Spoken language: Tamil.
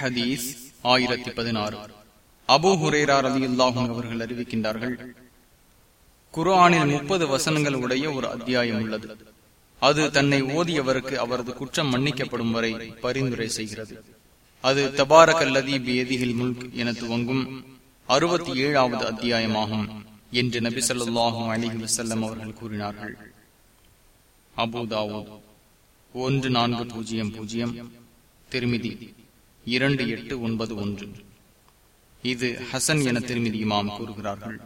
ஹதீஸ் ஆயிரத்தி பதினாறு. அபு ஹுரேரா அலி அல்லாஹும் அவர்கள் அறிவிக்கின்றார்கள் குரானில் முப்பது வசனங்கள் உடைய ஒரு அத்தியாயம் உள்ளது. அது தன்னை ஓதியவருக்கு அவரது குற்றம் மன்னிக்கப்படும் வரை பரிந்துரை செய்கிறது. அது தபாரகல்லதி பேதிகில் முல்க் என துவங்கும் அறுபத்தி ஏழாவது அத்தியாயமாகும் என்று நபி சொல்லாஹும் அலிஹி வசல்லம் அவர்கள் கூறினார்கள். அபுதாவோ ஒன்று நான்கு பூஜ்ஜியம் பூஜ்ஜியம் திருமிதி. இரண்டு எட்டு ஒன்பது ஒன்று. இது ஹசன் என திருமதி இமாம் கூறுகிறார்கள்.